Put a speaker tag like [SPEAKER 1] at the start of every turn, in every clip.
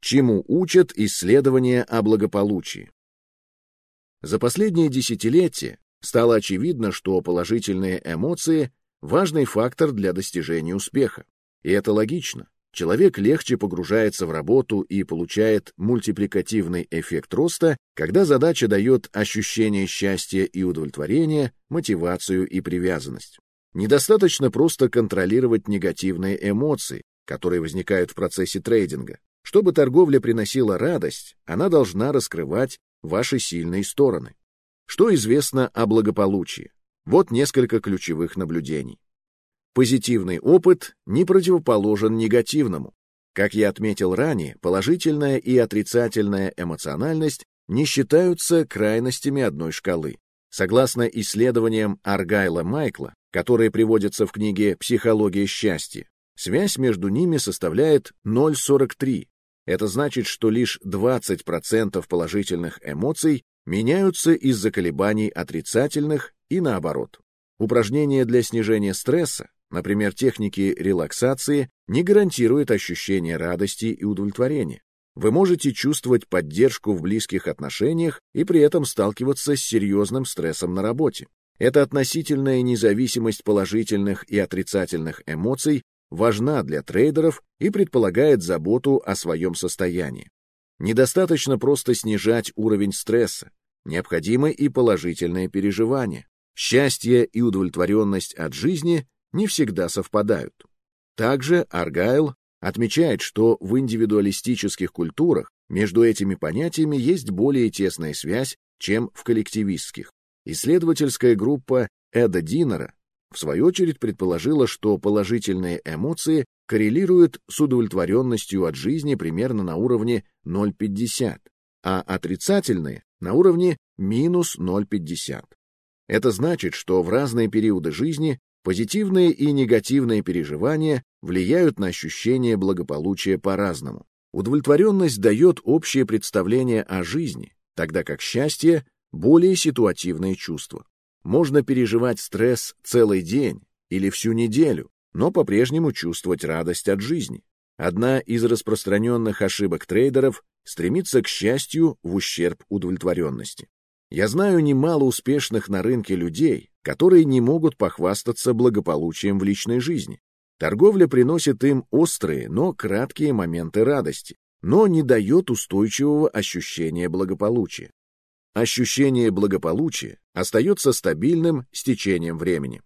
[SPEAKER 1] Чему учат исследования о благополучии? За последние десятилетия стало очевидно, что положительные эмоции – важный фактор для достижения успеха. И это логично. Человек легче погружается в работу и получает мультипликативный эффект роста, когда задача дает ощущение счастья и удовлетворения, мотивацию и привязанность. Недостаточно просто контролировать негативные эмоции, которые возникают в процессе трейдинга. Чтобы торговля приносила радость, она должна раскрывать ваши сильные стороны. Что известно о благополучии? Вот несколько ключевых наблюдений. Позитивный опыт не противоположен негативному. Как я отметил ранее, положительная и отрицательная эмоциональность не считаются крайностями одной шкалы. Согласно исследованиям Аргайла Майкла, которые приводятся в книге «Психология счастья», связь между ними составляет 0,43. Это значит, что лишь 20% положительных эмоций меняются из-за колебаний отрицательных и наоборот. Упражнения для снижения стресса, например, техники релаксации, не гарантируют ощущение радости и удовлетворения. Вы можете чувствовать поддержку в близких отношениях и при этом сталкиваться с серьезным стрессом на работе. Эта относительная независимость положительных и отрицательных эмоций важна для трейдеров и предполагает заботу о своем состоянии. Недостаточно просто снижать уровень стресса, необходимы и положительные переживания. Счастье и удовлетворенность от жизни не всегда совпадают. Также Аргайл отмечает, что в индивидуалистических культурах между этими понятиями есть более тесная связь, чем в коллективистских. Исследовательская группа Эда Динера в свою очередь предположила, что положительные эмоции коррелируют с удовлетворенностью от жизни примерно на уровне 0,50, а отрицательные — на уровне минус 0,50. Это значит, что в разные периоды жизни позитивные и негативные переживания влияют на ощущение благополучия по-разному. Удовлетворенность дает общее представление о жизни, тогда как счастье — более ситуативное чувство. Можно переживать стресс целый день или всю неделю, но по-прежнему чувствовать радость от жизни. Одна из распространенных ошибок трейдеров — стремиться к счастью в ущерб удовлетворенности. Я знаю немало успешных на рынке людей, которые не могут похвастаться благополучием в личной жизни. Торговля приносит им острые, но краткие моменты радости, но не дает устойчивого ощущения благополучия ощущение благополучия остается стабильным с течением времени.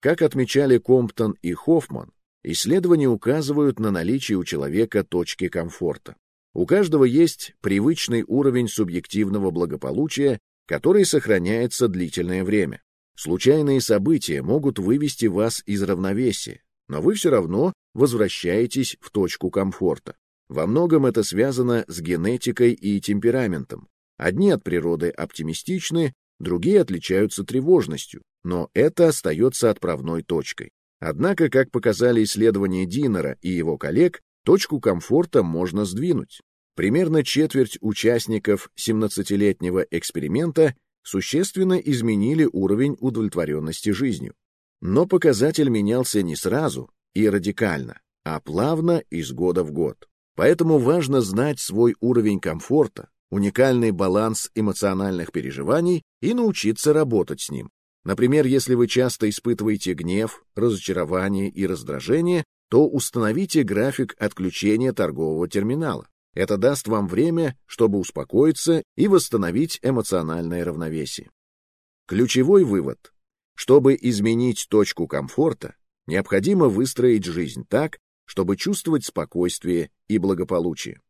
[SPEAKER 1] Как отмечали Комптон и Хоффман, исследования указывают на наличие у человека точки комфорта. У каждого есть привычный уровень субъективного благополучия, который сохраняется длительное время. Случайные события могут вывести вас из равновесия, но вы все равно возвращаетесь в точку комфорта. Во многом это связано с генетикой и темпераментом. Одни от природы оптимистичны, другие отличаются тревожностью, но это остается отправной точкой. Однако, как показали исследования Динера и его коллег, точку комфорта можно сдвинуть. Примерно четверть участников 17-летнего эксперимента существенно изменили уровень удовлетворенности жизнью. Но показатель менялся не сразу и радикально, а плавно из года в год. Поэтому важно знать свой уровень комфорта, уникальный баланс эмоциональных переживаний и научиться работать с ним. Например, если вы часто испытываете гнев, разочарование и раздражение, то установите график отключения торгового терминала. Это даст вам время, чтобы успокоиться и восстановить эмоциональное равновесие. Ключевой вывод. Чтобы изменить точку комфорта, необходимо выстроить жизнь так, чтобы чувствовать спокойствие и благополучие.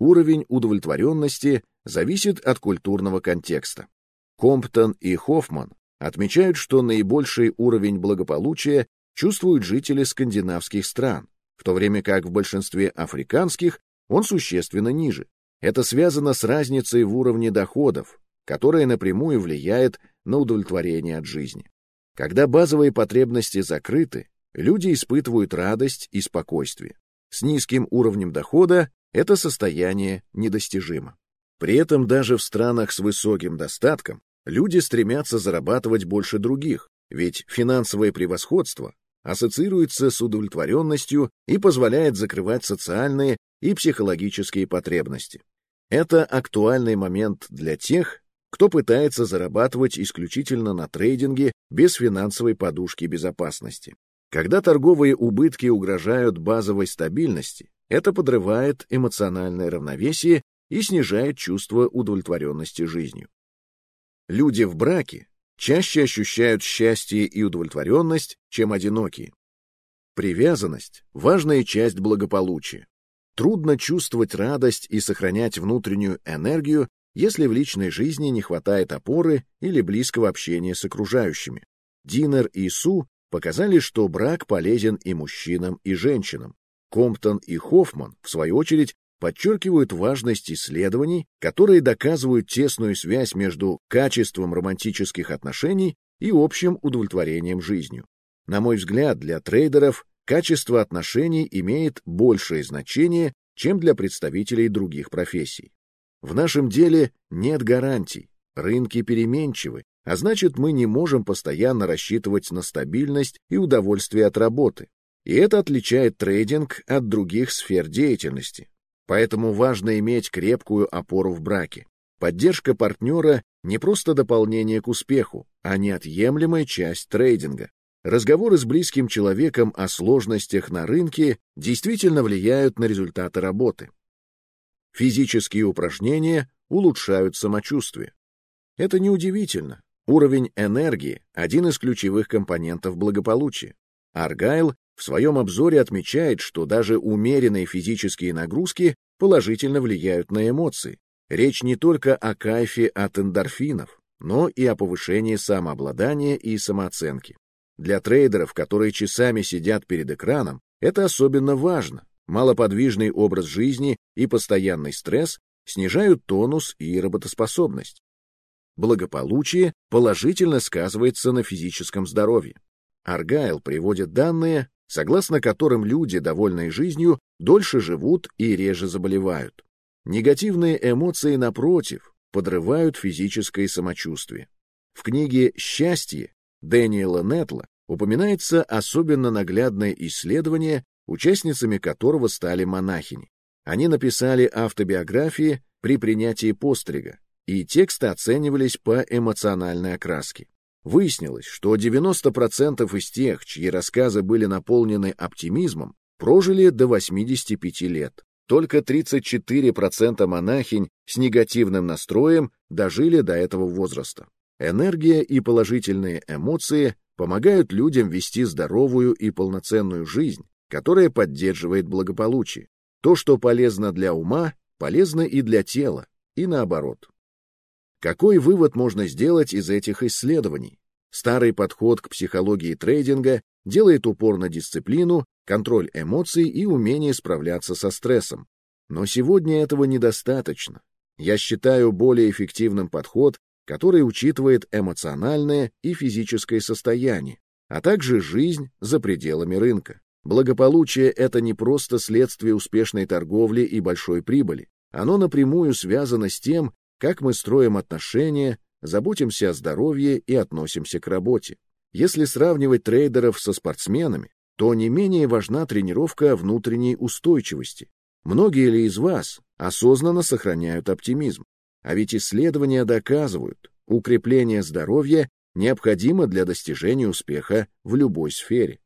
[SPEAKER 1] Уровень удовлетворенности зависит от культурного контекста. Комптон и Хоффман отмечают, что наибольший уровень благополучия чувствуют жители скандинавских стран, в то время как в большинстве африканских он существенно ниже. Это связано с разницей в уровне доходов, которая напрямую влияет на удовлетворение от жизни. Когда базовые потребности закрыты, люди испытывают радость и спокойствие. С низким уровнем дохода это состояние недостижимо. При этом даже в странах с высоким достатком люди стремятся зарабатывать больше других, ведь финансовое превосходство ассоциируется с удовлетворенностью и позволяет закрывать социальные и психологические потребности. Это актуальный момент для тех, кто пытается зарабатывать исключительно на трейдинге без финансовой подушки безопасности. Когда торговые убытки угрожают базовой стабильности, это подрывает эмоциональное равновесие и снижает чувство удовлетворенности жизнью. Люди в браке чаще ощущают счастье и удовлетворенность, чем одинокие. Привязанность – важная часть благополучия. Трудно чувствовать радость и сохранять внутреннюю энергию, если в личной жизни не хватает опоры или близкого общения с окружающими. Динер и Су показали, что брак полезен и мужчинам, и женщинам. Комптон и Хоффман, в свою очередь, подчеркивают важность исследований, которые доказывают тесную связь между качеством романтических отношений и общим удовлетворением жизнью. На мой взгляд, для трейдеров качество отношений имеет большее значение, чем для представителей других профессий. В нашем деле нет гарантий, рынки переменчивы, а значит мы не можем постоянно рассчитывать на стабильность и удовольствие от работы. И это отличает трейдинг от других сфер деятельности. Поэтому важно иметь крепкую опору в браке. Поддержка партнера не просто дополнение к успеху, а неотъемлемая часть трейдинга. Разговоры с близким человеком о сложностях на рынке действительно влияют на результаты работы. Физические упражнения улучшают самочувствие. Это неудивительно. Уровень энергии – один из ключевых компонентов благополучия. Аргайл в своем обзоре отмечает, что даже умеренные физические нагрузки положительно влияют на эмоции. Речь не только о кайфе от эндорфинов, но и о повышении самообладания и самооценки. Для трейдеров, которые часами сидят перед экраном, это особенно важно. Малоподвижный образ жизни и постоянный стресс снижают тонус и работоспособность. Благополучие положительно сказывается на физическом здоровье. Аргайл приводит данные, согласно которым люди, довольные жизнью, дольше живут и реже заболевают. Негативные эмоции, напротив, подрывают физическое самочувствие. В книге «Счастье» Дэниела Нетла упоминается особенно наглядное исследование, участницами которого стали монахини. Они написали автобиографии при принятии пострига, и тексты оценивались по эмоциональной окраске. Выяснилось, что 90% из тех, чьи рассказы были наполнены оптимизмом, прожили до 85 лет. Только 34% монахинь с негативным настроем дожили до этого возраста. Энергия и положительные эмоции помогают людям вести здоровую и полноценную жизнь, которая поддерживает благополучие. То, что полезно для ума, полезно и для тела, и наоборот. Какой вывод можно сделать из этих исследований? Старый подход к психологии трейдинга делает упор на дисциплину, контроль эмоций и умение справляться со стрессом. Но сегодня этого недостаточно. Я считаю более эффективным подход, который учитывает эмоциональное и физическое состояние, а также жизнь за пределами рынка. Благополучие — это не просто следствие успешной торговли и большой прибыли. Оно напрямую связано с тем, как мы строим отношения, заботимся о здоровье и относимся к работе. Если сравнивать трейдеров со спортсменами, то не менее важна тренировка внутренней устойчивости. Многие ли из вас осознанно сохраняют оптимизм? А ведь исследования доказывают, укрепление здоровья необходимо для достижения успеха в любой сфере.